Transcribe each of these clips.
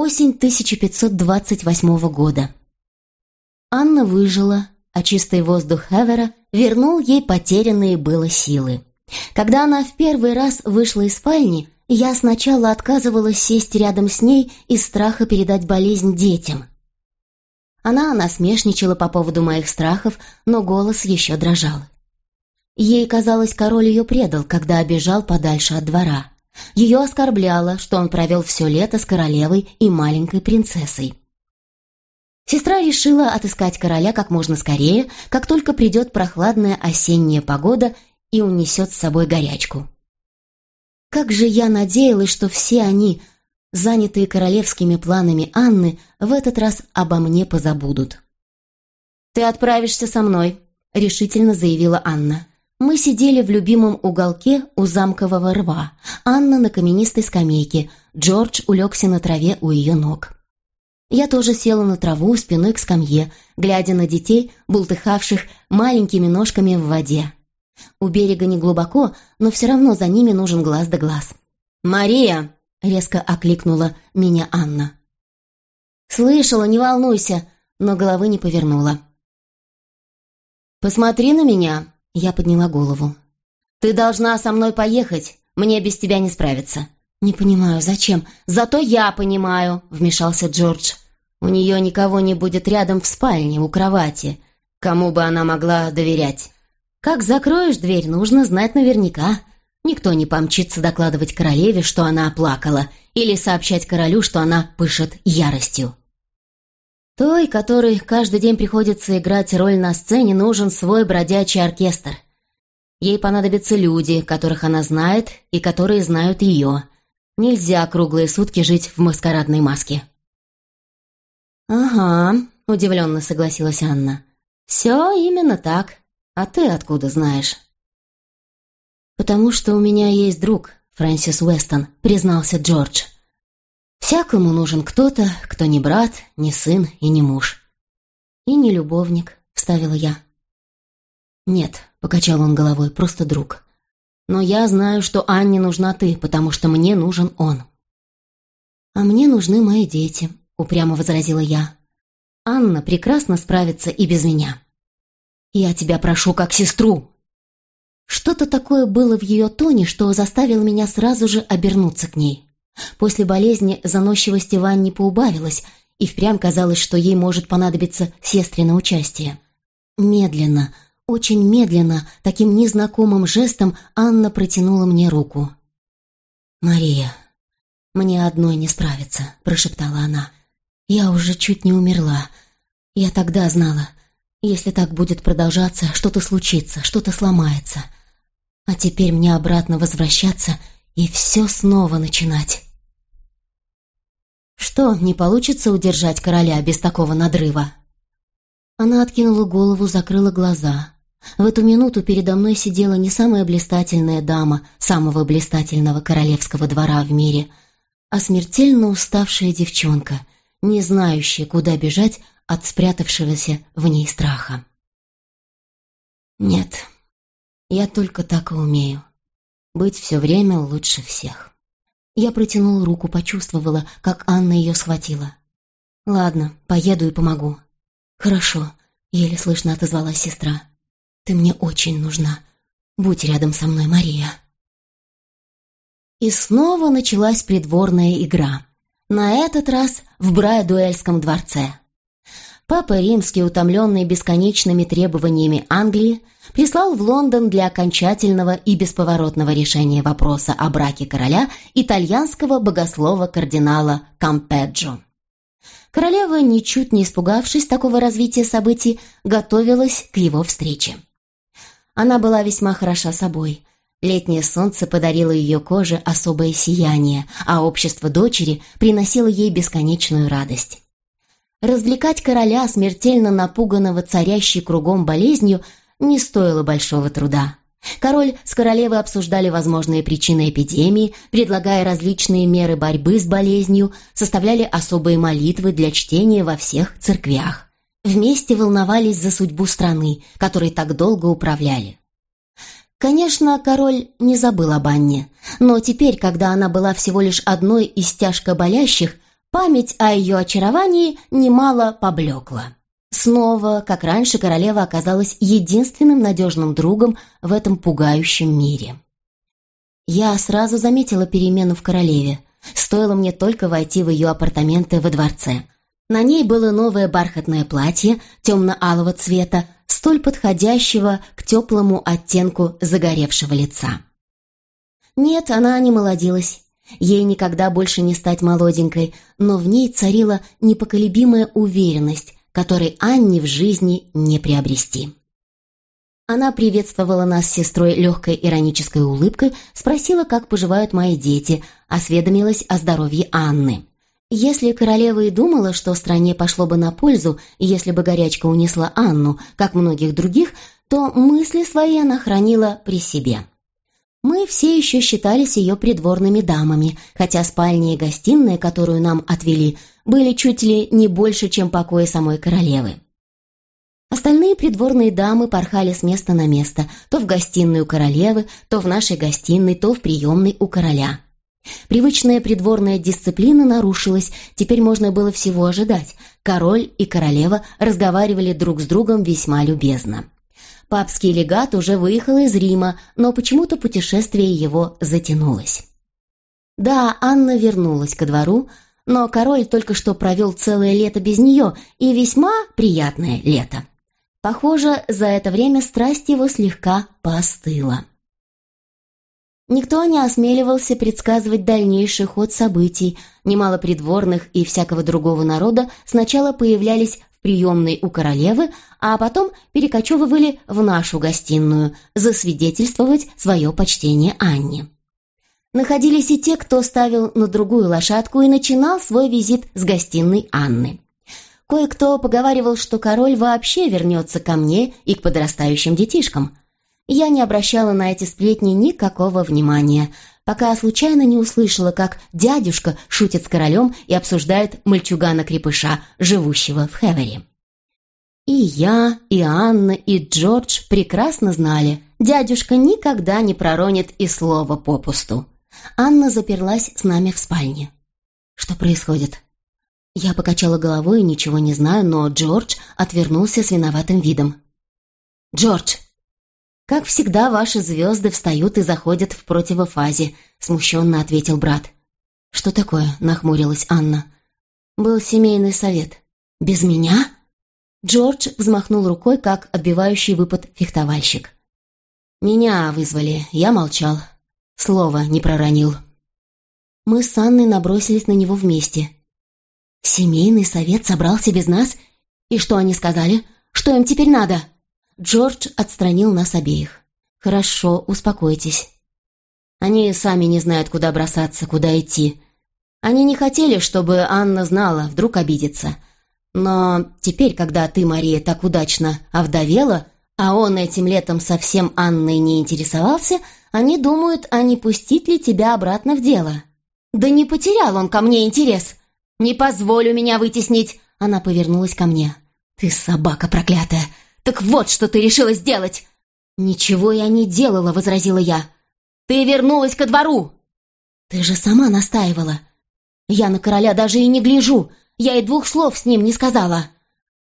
Осень 1528 года. Анна выжила, а чистый воздух Хевера вернул ей потерянные было силы. Когда она в первый раз вышла из спальни, я сначала отказывалась сесть рядом с ней из страха передать болезнь детям. Она насмешничала по поводу моих страхов, но голос еще дрожал. Ей казалось, король ее предал, когда обежал подальше от двора. Ее оскорбляло, что он провел все лето с королевой и маленькой принцессой. Сестра решила отыскать короля как можно скорее, как только придет прохладная осенняя погода и унесет с собой горячку. Как же я надеялась, что все они, занятые королевскими планами Анны, в этот раз обо мне позабудут. «Ты отправишься со мной», — решительно заявила Анна. Мы сидели в любимом уголке у замкового рва, Анна на каменистой скамейке, Джордж улегся на траве у ее ног. Я тоже села на траву спиной к скамье, глядя на детей, бултыхавших маленькими ножками в воде. У берега не глубоко, но все равно за ними нужен глаз да глаз. «Мария!» — резко окликнула меня Анна. «Слышала, не волнуйся!» но головы не повернула. «Посмотри на меня!» Я подняла голову. «Ты должна со мной поехать. Мне без тебя не справиться». «Не понимаю, зачем?» «Зато я понимаю», — вмешался Джордж. «У нее никого не будет рядом в спальне, у кровати. Кому бы она могла доверять? Как закроешь дверь, нужно знать наверняка. Никто не помчится докладывать королеве, что она оплакала, или сообщать королю, что она пышет яростью. Той, которой каждый день приходится играть роль на сцене, нужен свой бродячий оркестр. Ей понадобятся люди, которых она знает и которые знают ее. Нельзя круглые сутки жить в маскарадной маске. «Ага», — удивленно согласилась Анна. «Все именно так. А ты откуда знаешь?» «Потому что у меня есть друг, Фрэнсис Уэстон», — признался Джордж. Всякому нужен кто-то, кто не брат, не сын и не муж. И не любовник, вставила я. Нет, покачал он головой, просто друг. Но я знаю, что Анне нужна ты, потому что мне нужен он. А мне нужны мои дети, упрямо возразила я. Анна прекрасно справится и без меня. Я тебя прошу как сестру. Что-то такое было в ее тоне, что заставило меня сразу же обернуться к ней. После болезни заносчивости Ванни поубавилась, и впрямь казалось, что ей может понадобиться сестрина участие. Медленно, очень медленно, таким незнакомым жестом Анна протянула мне руку. «Мария, мне одной не справиться», — прошептала она. «Я уже чуть не умерла. Я тогда знала, если так будет продолжаться, что-то случится, что-то сломается. А теперь мне обратно возвращаться и все снова начинать». Что, не получится удержать короля без такого надрыва? Она откинула голову, закрыла глаза. В эту минуту передо мной сидела не самая блистательная дама самого блистательного королевского двора в мире, а смертельно уставшая девчонка, не знающая, куда бежать от спрятавшегося в ней страха. Нет, я только так и умею. Быть все время лучше всех. Я протянула руку, почувствовала, как Анна ее схватила. «Ладно, поеду и помогу». «Хорошо», — еле слышно отозвалась сестра. «Ты мне очень нужна. Будь рядом со мной, Мария». И снова началась придворная игра. На этот раз в Брайдуэльском дворце. Папа Римский, утомленный бесконечными требованиями Англии, прислал в Лондон для окончательного и бесповоротного решения вопроса о браке короля итальянского богослова-кардинала Кампеджо. Королева, ничуть не испугавшись такого развития событий, готовилась к его встрече. Она была весьма хороша собой. Летнее солнце подарило ее коже особое сияние, а общество дочери приносило ей бесконечную радость. Развлекать короля, смертельно напуганного царящей кругом болезнью, не стоило большого труда. Король с королевой обсуждали возможные причины эпидемии, предлагая различные меры борьбы с болезнью, составляли особые молитвы для чтения во всех церквях. Вместе волновались за судьбу страны, которой так долго управляли. Конечно, король не забыл об Анне, но теперь, когда она была всего лишь одной из тяжко болящих, память о ее очаровании немало поблекла. Снова, как раньше, королева оказалась единственным надежным другом в этом пугающем мире. Я сразу заметила перемену в королеве. Стоило мне только войти в ее апартаменты во дворце. На ней было новое бархатное платье темно-алого цвета, столь подходящего к теплому оттенку загоревшего лица. Нет, она не молодилась. Ей никогда больше не стать молоденькой, но в ней царила непоколебимая уверенность, которой Анне в жизни не приобрести. Она приветствовала нас с сестрой легкой иронической улыбкой, спросила, как поживают мои дети, осведомилась о здоровье Анны. Если королева и думала, что стране пошло бы на пользу, если бы горячка унесла Анну, как многих других, то мысли свои она хранила при себе. Мы все еще считались ее придворными дамами, хотя спальня и гостиная, которую нам отвели, были чуть ли не больше, чем покои самой королевы. Остальные придворные дамы порхали с места на место, то в гостиную королевы, то в нашей гостиной, то в приемной у короля. Привычная придворная дисциплина нарушилась, теперь можно было всего ожидать. Король и королева разговаривали друг с другом весьма любезно. Папский легат уже выехал из Рима, но почему-то путешествие его затянулось. Да, Анна вернулась ко двору, но король только что провел целое лето без нее, и весьма приятное лето. Похоже, за это время страсть его слегка поостыла. Никто не осмеливался предсказывать дальнейший ход событий. Немало придворных и всякого другого народа сначала появлялись в приемной у королевы, а потом перекочевывали в нашу гостиную, засвидетельствовать свое почтение Анне. Находились и те, кто ставил на другую лошадку и начинал свой визит с гостиной Анны. Кое-кто поговаривал, что король вообще вернется ко мне и к подрастающим детишкам – я не обращала на эти сплетни никакого внимания, пока случайно не услышала, как дядюшка шутит с королем и обсуждает мальчугана-крепыша, живущего в Хевере. И я, и Анна, и Джордж прекрасно знали, дядюшка никогда не проронит и слова попусту. Анна заперлась с нами в спальне. Что происходит? Я покачала головой и ничего не знаю, но Джордж отвернулся с виноватым видом. «Джордж, «Как всегда, ваши звезды встают и заходят в противофазе», — смущенно ответил брат. «Что такое?» — нахмурилась Анна. «Был семейный совет. Без меня?» Джордж взмахнул рукой, как отбивающий выпад фехтовальщик. «Меня вызвали, я молчал. Слова не проронил». Мы с Анной набросились на него вместе. «Семейный совет собрался без нас? И что они сказали? Что им теперь надо?» Джордж отстранил нас обеих. «Хорошо, успокойтесь. Они сами не знают, куда бросаться, куда идти. Они не хотели, чтобы Анна знала, вдруг обидится. Но теперь, когда ты, Мария, так удачно овдовела, а он этим летом совсем Анной не интересовался, они думают, а не пустить ли тебя обратно в дело. Да не потерял он ко мне интерес. Не позволю меня вытеснить. Она повернулась ко мне. Ты собака проклятая. «Так вот, что ты решила сделать!» «Ничего я не делала», — возразила я. «Ты вернулась ко двору!» «Ты же сама настаивала!» «Я на короля даже и не гляжу! Я и двух слов с ним не сказала!»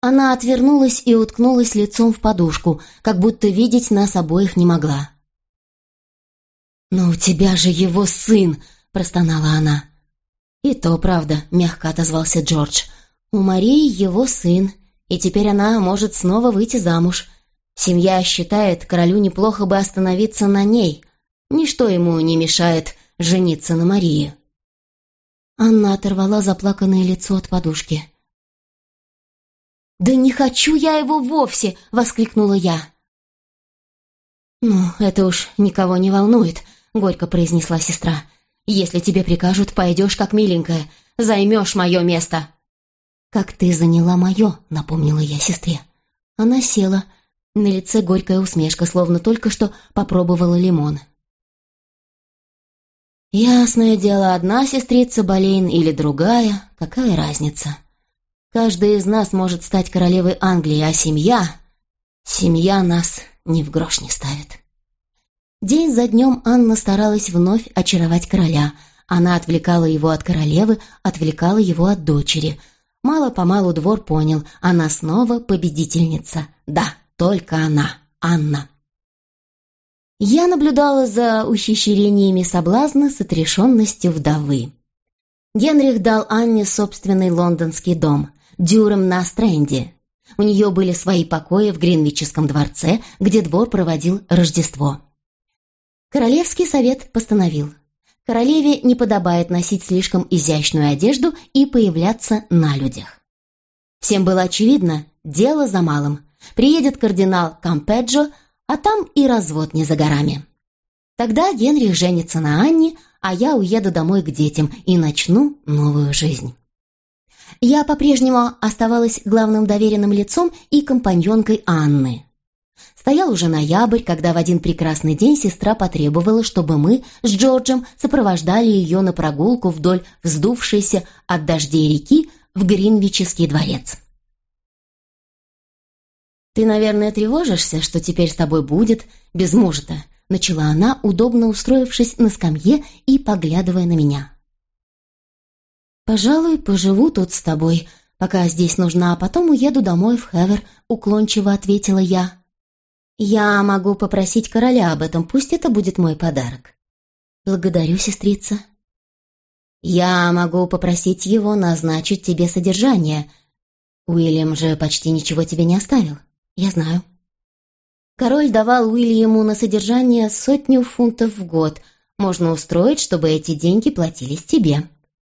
Она отвернулась и уткнулась лицом в подушку, как будто видеть нас обоих не могла. «Но у тебя же его сын!» — простонала она. «И то правда», — мягко отозвался Джордж. «У Марии его сын, и теперь она может снова выйти замуж. Семья считает, королю неплохо бы остановиться на ней. Ничто ему не мешает жениться на Марии. Анна оторвала заплаканное лицо от подушки. «Да не хочу я его вовсе!» — воскликнула я. «Ну, это уж никого не волнует», — горько произнесла сестра. «Если тебе прикажут, пойдешь как миленькая, займешь мое место». «Как ты заняла мое», — напомнила я сестре. Она села. На лице горькая усмешка, словно только что попробовала лимон. «Ясное дело, одна сестрица Болейн или другая, какая разница? Каждая из нас может стать королевой Англии, а семья... Семья нас ни в грош не ставит». День за днем Анна старалась вновь очаровать короля. Она отвлекала его от королевы, отвлекала его от дочери. Мало-помалу двор понял, она снова победительница. Да, только она, Анна. Я наблюдала за ухищрениями соблазна с отрешенностью вдовы. Генрих дал Анне собственный лондонский дом, Дюрем на Стрэнде. У нее были свои покои в Гринвичском дворце, где двор проводил Рождество. Королевский совет постановил, королеве не подобает носить слишком изящную одежду и появляться на людях. Всем было очевидно, дело за малым. Приедет кардинал Кампеджо, а там и развод не за горами. Тогда Генрих женится на Анне, а я уеду домой к детям и начну новую жизнь. Я по-прежнему оставалась главным доверенным лицом и компаньонкой Анны. Стоял уже ноябрь, когда в один прекрасный день сестра потребовала, чтобы мы с Джорджем сопровождали ее на прогулку вдоль вздувшейся от дождей реки в Гринвичский дворец. «Ты, наверное, тревожишься, что теперь с тобой будет без мужа-то?» начала она, удобно устроившись на скамье и поглядывая на меня. «Пожалуй, поживу тут с тобой, пока здесь нужна, а потом уеду домой в Хевер», — уклончиво ответила я. «Я могу попросить короля об этом, пусть это будет мой подарок». «Благодарю, сестрица». «Я могу попросить его назначить тебе содержание. Уильям же почти ничего тебе не оставил». «Я знаю». Король давал Уильяму на содержание сотню фунтов в год. Можно устроить, чтобы эти деньги платились тебе.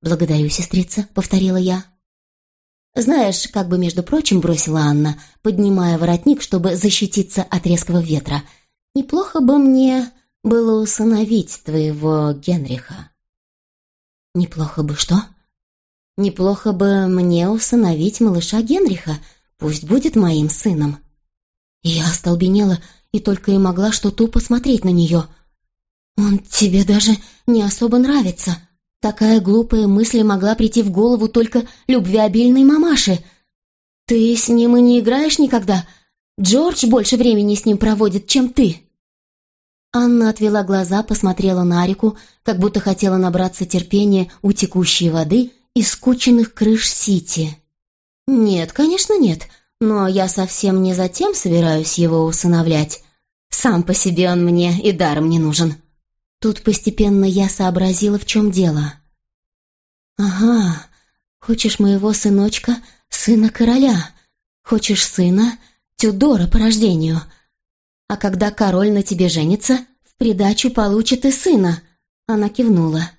«Благодарю, сестрица», — повторила я. «Знаешь, как бы, между прочим, бросила Анна, поднимая воротник, чтобы защититься от резкого ветра, неплохо бы мне было усыновить твоего Генриха». «Неплохо бы что?» «Неплохо бы мне усыновить малыша Генриха, пусть будет моим сыном». Я остолбенела и только и могла что тупо смотреть на нее. «Он тебе даже не особо нравится», Такая глупая мысль могла прийти в голову только любвеобильной мамаше. «Ты с ним и не играешь никогда? Джордж больше времени с ним проводит, чем ты». Анна отвела глаза, посмотрела на реку, как будто хотела набраться терпения у текущей воды и скученных крыш Сити. «Нет, конечно, нет, но я совсем не затем собираюсь его усыновлять. Сам по себе он мне и даром не нужен». Тут постепенно я сообразила, в чем дело. «Ага, хочешь моего сыночка, сына короля. Хочешь сына, Тюдора по рождению. А когда король на тебе женится, в придачу получит и сына». Она кивнула.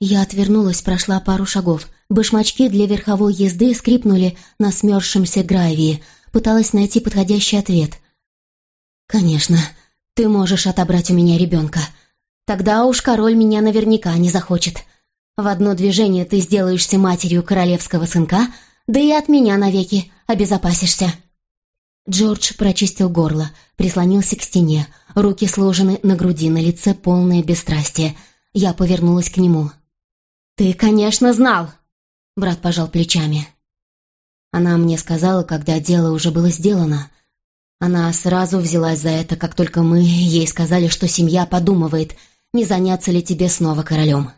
Я отвернулась, прошла пару шагов. Башмачки для верховой езды скрипнули на смерзшемся гравии. Пыталась найти подходящий ответ. «Конечно, ты можешь отобрать у меня ребенка», Тогда уж король меня наверняка не захочет. В одно движение ты сделаешься матерью королевского сынка, да и от меня навеки обезопасишься». Джордж прочистил горло, прислонился к стене, руки сложены на груди, на лице полное бесстрастие. Я повернулась к нему. «Ты, конечно, знал!» Брат пожал плечами. Она мне сказала, когда дело уже было сделано. Она сразу взялась за это, как только мы ей сказали, что семья подумывает — не заняться ли тебе снова королем.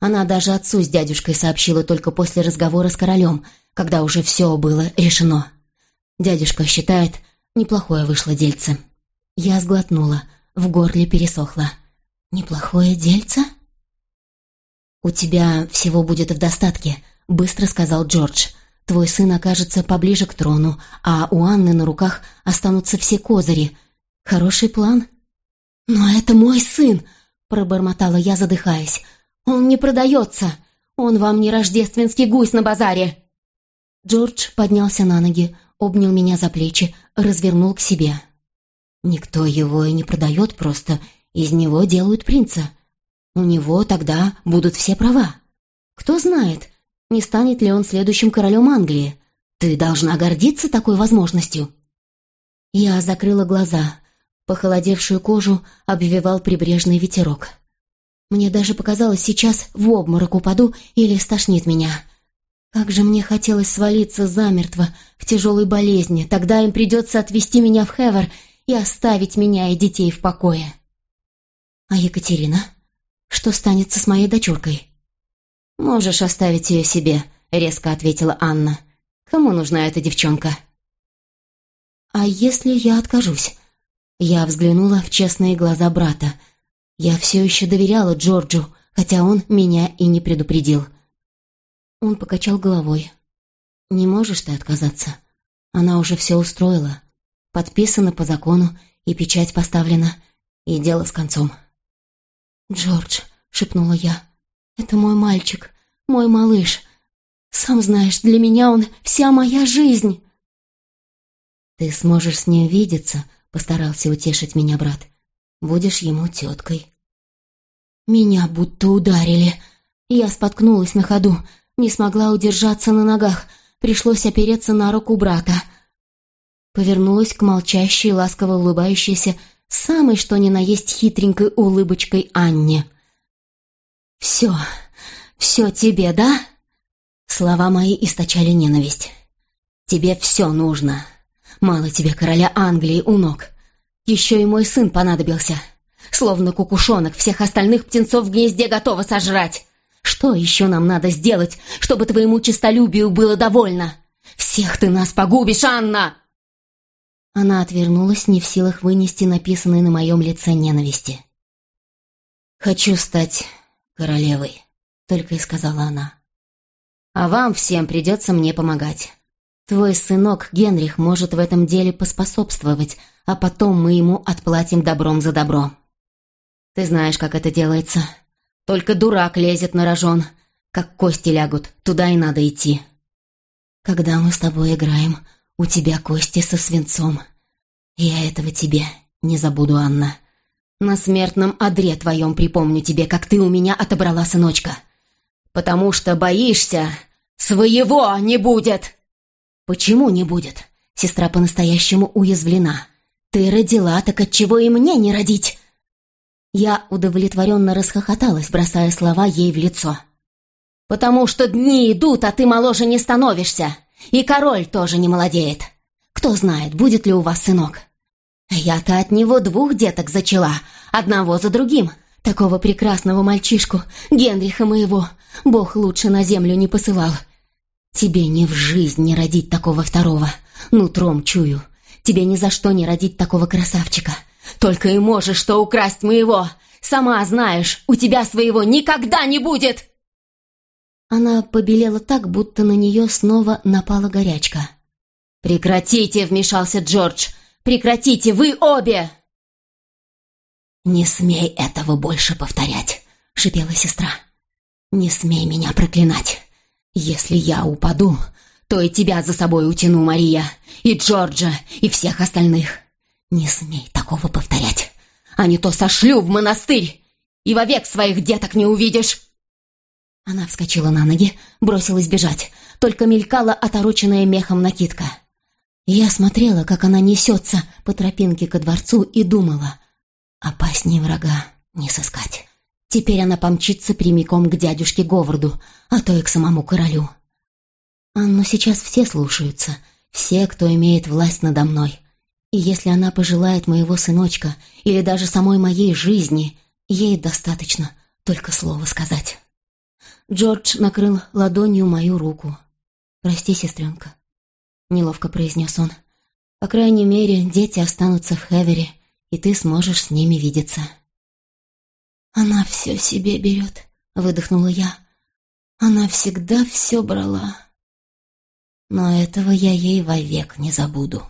Она даже отцу с дядюшкой сообщила только после разговора с королем, когда уже все было решено. Дядюшка считает, неплохое вышло дельце. Я сглотнула, в горле пересохло. «Неплохое дельце?» «У тебя всего будет в достатке», — быстро сказал Джордж. «Твой сын окажется поближе к трону, а у Анны на руках останутся все козыри. Хороший план?» «Но это мой сын!» Пробормотала я, задыхаясь. «Он не продается! Он вам не рождественский гусь на базаре!» Джордж поднялся на ноги, обнял меня за плечи, развернул к себе. «Никто его и не продает, просто из него делают принца. У него тогда будут все права. Кто знает, не станет ли он следующим королем Англии. Ты должна гордиться такой возможностью». Я закрыла глаза, Похолодевшую кожу обвивал прибрежный ветерок. Мне даже показалось, сейчас в обморок упаду или стошнит меня. Как же мне хотелось свалиться замертво в тяжелой болезни, тогда им придется отвезти меня в Хевер и оставить меня и детей в покое. А Екатерина? Что станется с моей дочуркой?» «Можешь оставить ее себе», — резко ответила Анна. «Кому нужна эта девчонка?» «А если я откажусь?» Я взглянула в честные глаза брата. Я все еще доверяла Джорджу, хотя он меня и не предупредил. Он покачал головой. «Не можешь ты отказаться. Она уже все устроила. Подписано по закону, и печать поставлена, и дело с концом». «Джордж», — шепнула я, — «это мой мальчик, мой малыш. Сам знаешь, для меня он вся моя жизнь». «Ты сможешь с ним видеться», — постарался утешить меня брат. «Будешь ему теткой». Меня будто ударили. Я споткнулась на ходу, не смогла удержаться на ногах, пришлось опереться на руку брата. Повернулась к молчащей, ласково улыбающейся, самой что ни на есть хитренькой улыбочкой Анне. «Все, все тебе, да?» Слова мои источали ненависть. «Тебе все нужно. Мало тебе короля Англии у ног. Еще и мой сын понадобился. Словно кукушонок всех остальных птенцов в гнезде готова сожрать. Что еще нам надо сделать, чтобы твоему честолюбию было довольно? Всех ты нас погубишь, Анна!» Она отвернулась, не в силах вынести написанной на моем лице ненависти. «Хочу стать королевой», — только и сказала она. «А вам всем придется мне помогать. Твой сынок Генрих может в этом деле поспособствовать, а потом мы ему отплатим добром за добро. Ты знаешь, как это делается. Только дурак лезет на рожон. Как кости лягут, туда и надо идти. Когда мы с тобой играем, у тебя кости со свинцом. Я этого тебе не забуду, Анна. На смертном одре твоем припомню тебе, как ты у меня отобрала сыночка. Потому что боишься, своего не будет. «Почему не будет?» Сестра по-настоящему уязвлена. «Ты родила, так отчего и мне не родить?» Я удовлетворенно расхохоталась, бросая слова ей в лицо. «Потому что дни идут, а ты моложе не становишься, и король тоже не молодеет. Кто знает, будет ли у вас сынок? Я-то от него двух деток зачала, одного за другим. Такого прекрасного мальчишку, Генриха моего, Бог лучше на землю не посылал. Тебе ни в жизнь не родить такого второго. Нутром чую. Тебе ни за что не родить такого красавчика. Только и можешь что украсть моего. Сама знаешь, у тебя своего никогда не будет!» Она побелела так, будто на нее снова напала горячка. «Прекратите!» — вмешался Джордж. «Прекратите! Вы обе!» «Не смей этого больше повторять!» — шипела сестра. «Не смей меня проклинать! «Если я упаду, то и тебя за собой утяну, Мария, и Джорджа, и всех остальных. Не смей такого повторять, а не то сошлю в монастырь, и вовек своих деток не увидишь!» Она вскочила на ноги, бросилась бежать, только мелькала отороченная мехом накидка. Я смотрела, как она несется по тропинке ко дворцу и думала, опаснее врага не сыскать. Теперь она помчится прямиком к дядюшке Говарду, а то и к самому королю. Анну сейчас все слушаются, все, кто имеет власть надо мной. И если она пожелает моего сыночка или даже самой моей жизни, ей достаточно только слово сказать. Джордж накрыл ладонью мою руку. «Прости, сестренка», — неловко произнес он. «По крайней мере, дети останутся в Хевере, и ты сможешь с ними видеться». «Она все себе берет», — выдохнула я. «Она всегда все брала». Но этого я ей вовек не забуду.